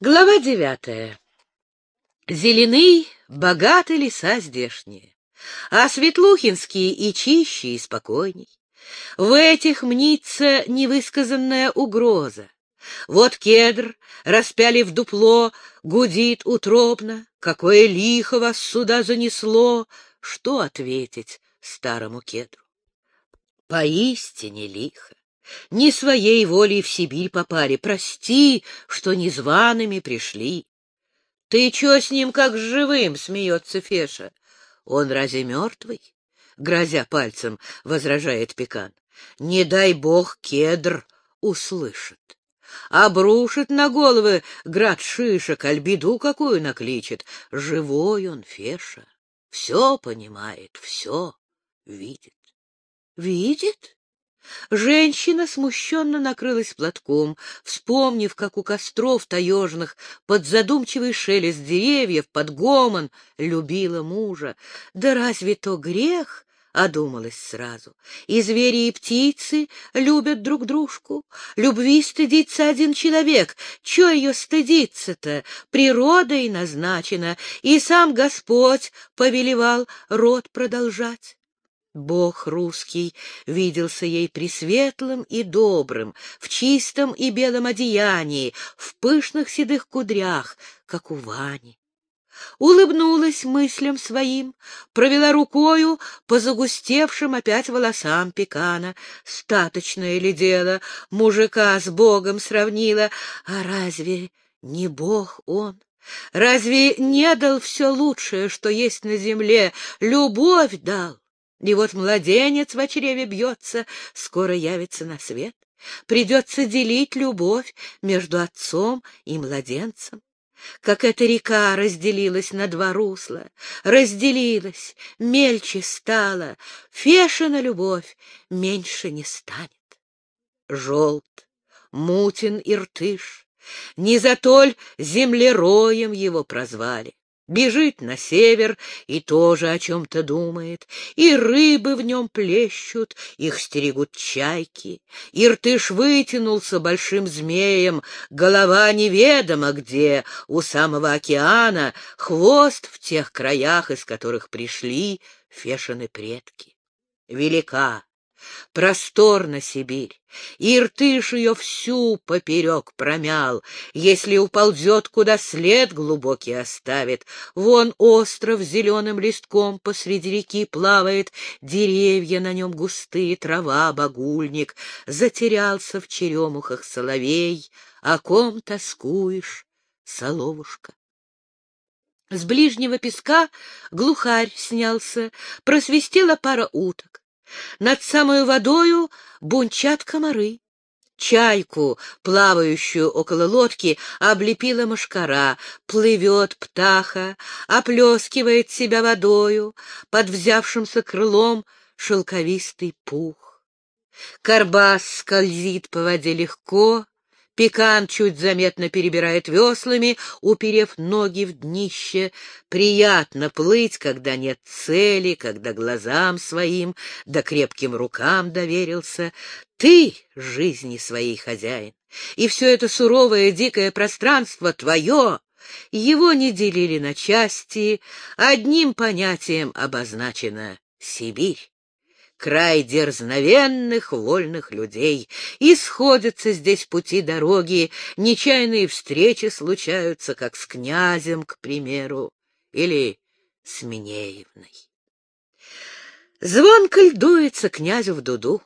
Глава девятая. Зеленый, богатый леса здешние, а Светлухинские и чище, и спокойней. В этих мнится невысказанная угроза. Вот кедр, распяли в дупло, гудит утробно. Какое лихо вас сюда занесло! Что ответить старому кедру? Поистине лихо. Не своей волей в Сибирь попали. Прости, что незваными пришли. — Ты чё с ним как с живым? — смеется Феша. — Он разве мертвый? — грозя пальцем, возражает Пекан. — Не дай бог кедр услышит. Обрушит на головы град шишек, аль беду какую накличет. Живой он, Феша, все понимает, все видит. — Видит? Женщина смущенно накрылась платком, вспомнив, как у костров таежных под задумчивый шелест деревьев, под гомон любила мужа. Да разве то грех? — одумалась сразу. И звери, и птицы любят друг дружку. Любви стыдится один человек. Че ее стыдиться-то? Природой назначена, и сам Господь повелевал род продолжать. Бог русский виделся ей пресветлым и добрым, в чистом и белом одеянии, в пышных седых кудрях, как у Вани. Улыбнулась мыслям своим, провела рукою по загустевшим опять волосам пекана. Статочное ли дело, мужика с Богом сравнила, а разве не Бог он? Разве не дал все лучшее, что есть на земле, любовь дал? И вот младенец в чреве бьется, скоро явится на свет. Придется делить любовь между отцом и младенцем. Как эта река разделилась на два русла, разделилась, мельче стала, Фешина любовь меньше не станет. Желт, мутин Иртыш, не за толь землероем его прозвали. Бежит на север и тоже о чем-то думает, и рыбы в нем плещут, их стерегут чайки. Иртыш вытянулся большим змеем, голова неведомо где, у самого океана, хвост в тех краях, из которых пришли Фешины предки. Велика Просторна Сибирь, Иртыш ее всю поперек промял, Если уползет, куда след глубокий оставит. Вон остров зеленым листком посреди реки плавает, Деревья на нем густые, трава, багульник. Затерялся в черемухах соловей, О ком тоскуешь, соловушка? С ближнего песка глухарь снялся, просвистела пара уток. Над самой водою бунчат комары. Чайку, плавающую около лодки, облепила мошкара, плывет птаха, оплескивает себя водою, под взявшимся крылом шелковистый пух. Карбас скользит по воде легко, Пекан чуть заметно перебирает веслами, уперев ноги в днище. Приятно плыть, когда нет цели, когда глазам своим да крепким рукам доверился. Ты жизни своей хозяин, и все это суровое дикое пространство твое. Его не делили на части, одним понятием обозначена Сибирь край дерзновенных, вольных людей. И сходятся здесь пути дороги, нечаянные встречи случаются, как с князем, к примеру, или с Минеевной. Звонко льдуется князю в дуду.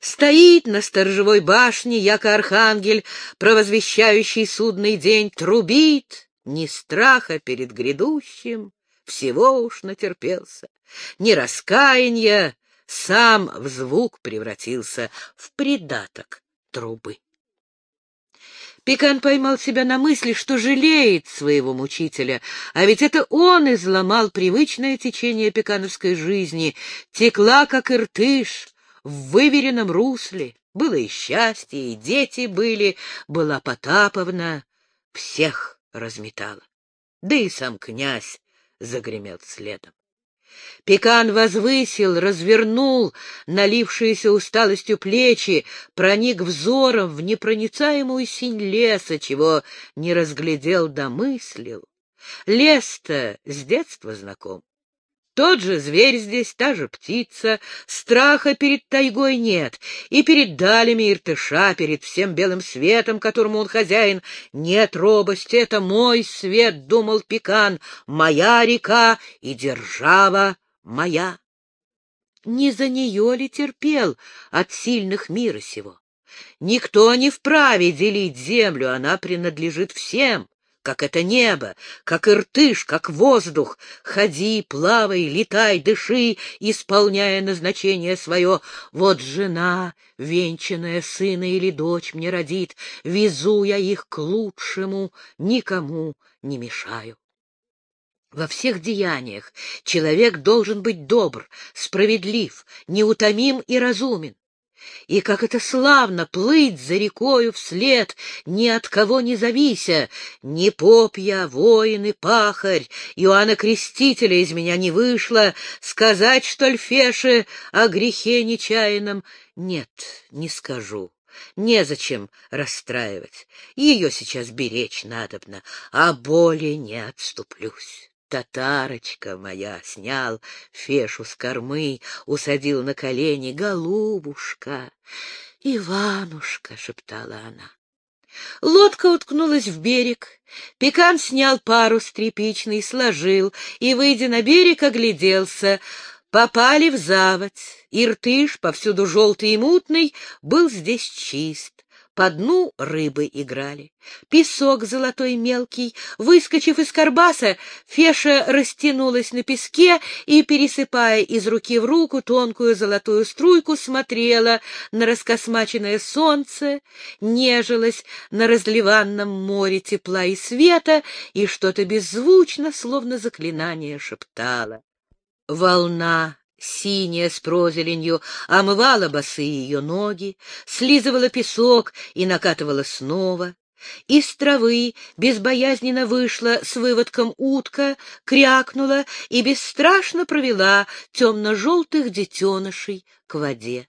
Стоит на сторожевой башне, яко архангель, провозвещающий судный день, трубит, ни страха перед грядущим, всего уж натерпелся, ни раскаяния, сам в звук превратился в придаток трубы. Пекан поймал себя на мысли, что жалеет своего мучителя, а ведь это он изломал привычное течение пекановской жизни, текла, как иртыш, в выверенном русле. Было и счастье, и дети были, была Потаповна, всех разметала. Да и сам князь загремел следом. Пекан возвысил, развернул налившиеся усталостью плечи, проник взором в непроницаемую синь леса, чего не разглядел домыслил. Лес-то с детства знаком. Тот же зверь здесь, та же птица, страха перед тайгой нет, и перед далями Иртыша, перед всем белым светом, которому он хозяин, нет робости, это мой свет, — думал Пекан, — моя река и держава моя. Не за нее ли терпел от сильных мира сего? Никто не вправе делить землю, она принадлежит всем как это небо, как иртыш, как воздух. Ходи, плавай, летай, дыши, исполняя назначение свое. Вот жена, венчанная сына или дочь мне родит, везу я их к лучшему, никому не мешаю. Во всех деяниях человек должен быть добр, справедлив, неутомим и разумен. И как это славно плыть за рекою вслед, ни от кого не завися, ни поп я, воин и пахарь, Иоанна Крестителя из меня не вышло, сказать, что ль Феше о грехе нечаянном? Нет, не скажу. Незачем расстраивать, ее сейчас беречь надобно, а боли не отступлюсь. Татарочка моя снял фешу с кормы, усадил на колени. Голубушка, Иванушка, — шептала она. Лодка уткнулась в берег. Пекан снял парус тряпичный, сложил и, выйдя на берег, огляделся. Попали в заводь. Иртыш, повсюду желтый и мутный, был здесь чист. По дну рыбы играли. Песок золотой мелкий. Выскочив из карбаса, Феша растянулась на песке и, пересыпая из руки в руку тонкую золотую струйку, смотрела на раскосмаченное солнце, нежилась на разливанном море тепла и света и что-то беззвучно, словно заклинание, шептала. Волна синяя с прозеленью, омывала босые ее ноги, слизывала песок и накатывала снова. Из травы безбоязненно вышла с выводком утка, крякнула и бесстрашно провела темно-желтых детенышей к воде.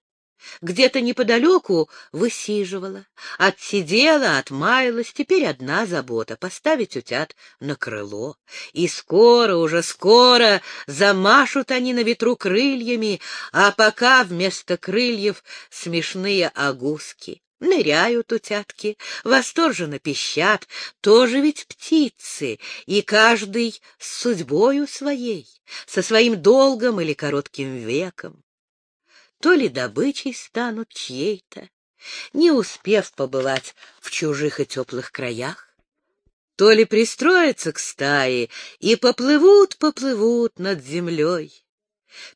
Где-то неподалеку высиживала, отсидела, отмаялась, теперь одна забота — поставить утят на крыло. И скоро, уже скоро замашут они на ветру крыльями, а пока вместо крыльев смешные огуски. Ныряют утятки, восторженно пищат, тоже ведь птицы, и каждый с судьбою своей, со своим долгом или коротким веком то ли добычей станут чьей-то, не успев побывать в чужих и теплых краях, то ли пристроятся к стае и поплывут-поплывут над землей.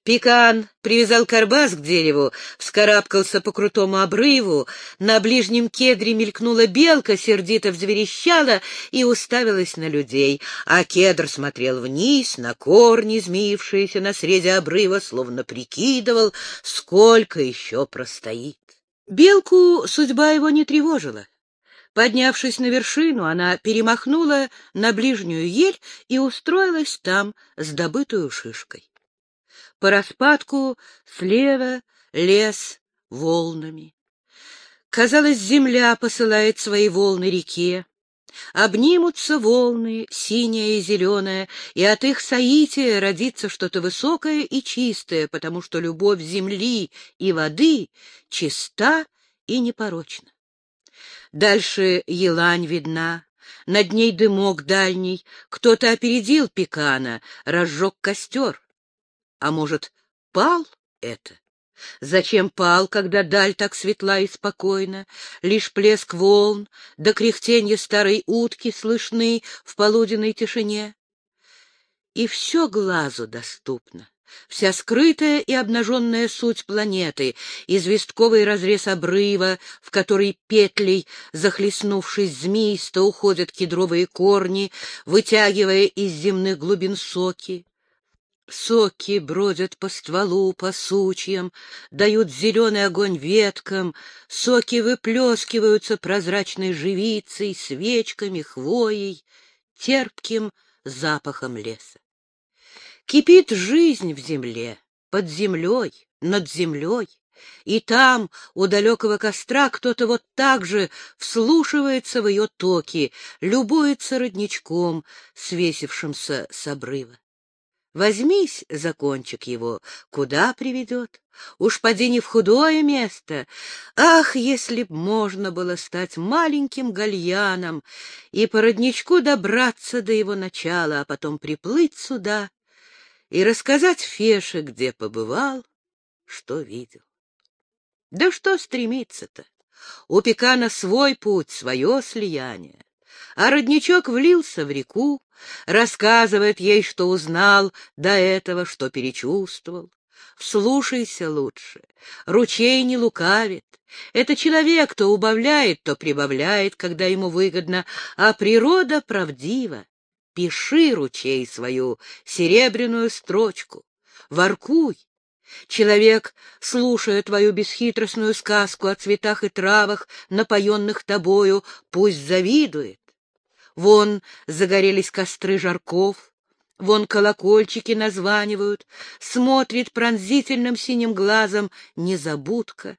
Пикан привязал карбас к дереву, вскарабкался по крутому обрыву, на ближнем кедре мелькнула белка, сердито взверещала и уставилась на людей, а кедр смотрел вниз, на корни, змеившиеся на срезе обрыва, словно прикидывал, сколько еще простоит. Белку судьба его не тревожила. Поднявшись на вершину, она перемахнула на ближнюю ель и устроилась там с добытую шишкой. По распадку слева лес волнами. Казалось, земля посылает свои волны реке. Обнимутся волны, синяя и зеленая, и от их соития родится что-то высокое и чистое, потому что любовь земли и воды чиста и непорочна. Дальше елань видна, над ней дымок дальний, кто-то опередил пекана, разжег костер. А может, пал это? Зачем пал, когда даль так светла и спокойна? Лишь плеск волн да кряхтенье старой утки слышны в полуденной тишине. И все глазу доступно. Вся скрытая и обнаженная суть планеты, известковый разрез обрыва, в который петлей, захлестнувшись змеисто, уходят кедровые корни, вытягивая из земных глубин соки, Соки бродят по стволу, по сучьям, дают зеленый огонь веткам, соки выплескиваются прозрачной живицей, свечками, хвоей, терпким запахом леса. Кипит жизнь в земле, под землей, над землей. И там, у далекого костра, кто-то вот так же вслушивается в ее токи, любуется родничком, свесившимся с обрыва. Возьмись за кончик его, куда приведет? Уж поди не в худое место. Ах, если б можно было стать маленьким гальяном и по родничку добраться до его начала, а потом приплыть сюда и рассказать Феше, где побывал, что видел. Да что стремиться-то? У Пекана свой путь, свое слияние. А родничок влился в реку, рассказывает ей, что узнал до этого, что перечувствовал. Вслушайся лучше, ручей не лукавит. Это человек то убавляет, то прибавляет, когда ему выгодно, а природа правдива. Пиши, ручей, свою серебряную строчку, воркуй. Человек, слушая твою бесхитростную сказку о цветах и травах, напоенных тобою, пусть завидует. Вон загорелись костры жарков, вон колокольчики названивают, смотрит пронзительным синим глазом незабудка.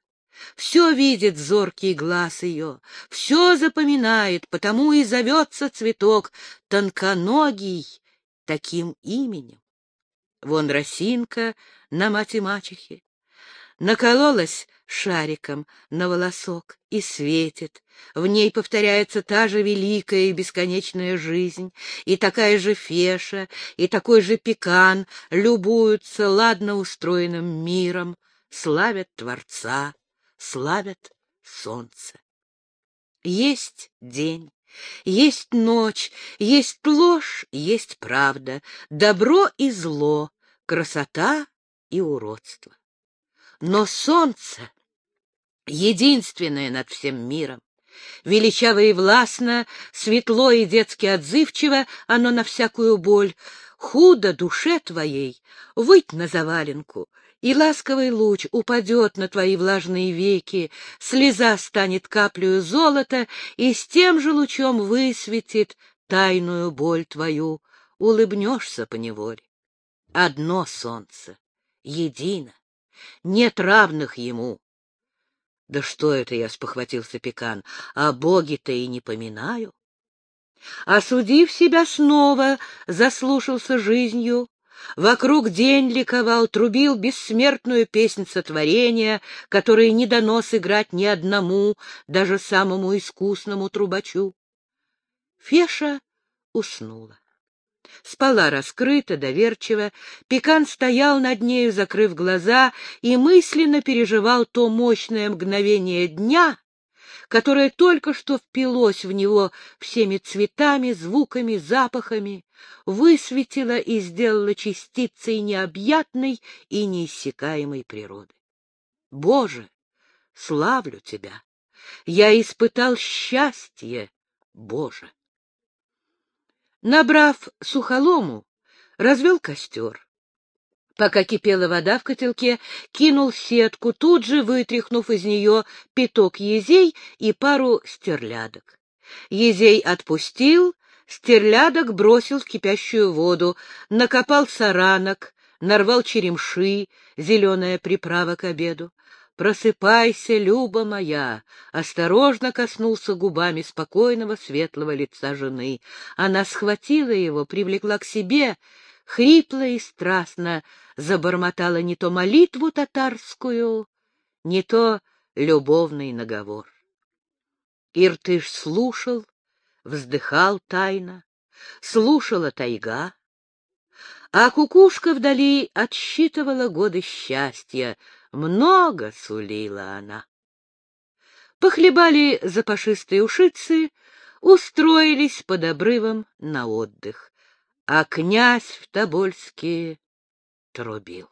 Все видит зоркий глаз ее, все запоминает, потому и зовется цветок тонконогий таким именем. Вон росинка на мать и мачехе, накололась шариком на волосок и светит. В ней повторяется та же великая и бесконечная жизнь, и такая же феша, и такой же пекан любуются ладно устроенным миром, славят Творца, славят солнце. Есть день, есть ночь, есть ложь, есть правда, добро и зло, красота и уродство. Но солнце — единственное над всем миром. Величаво и властно, светло и детски отзывчиво оно на всякую боль. Худо душе твоей выть на заваленку, и ласковый луч упадет на твои влажные веки, слеза станет каплею золота, и с тем же лучом высветит тайную боль твою, улыбнешься поневоле. Одно солнце, едино нет равных ему. Да что это я, спохватился Пекан, а боги-то и не поминаю. Осудив себя снова, заслушался жизнью, Вокруг день ликовал, трубил бессмертную песнь сотворения, которой не дано сыграть ни одному, даже самому искусному трубачу. Феша уснула спала раскрыто, доверчиво. Пекан стоял над нею, закрыв глаза, и мысленно переживал то мощное мгновение дня, которое только что впилось в него всеми цветами, звуками, запахами, высветило и сделало частицей необъятной и неиссякаемой природы. Боже, славлю Тебя! Я испытал счастье, Боже! Набрав сухолому, развел костер. Пока кипела вода в котелке, кинул сетку, тут же вытряхнув из нее пяток езей и пару стерлядок. Езей отпустил, стерлядок бросил в кипящую воду, накопал саранок, нарвал черемши, зеленая приправа к обеду. «Просыпайся, Люба моя!» Осторожно коснулся губами спокойного светлого лица жены. Она схватила его, привлекла к себе, хрипло и страстно забормотала не то молитву татарскую, не то любовный наговор. Иртыш слушал, вздыхал тайно, слушала тайга, а кукушка вдали отсчитывала годы счастья, много сулила она. Похлебали запашистые ушицы, устроились под обрывом на отдых, а князь в Тобольске трубил.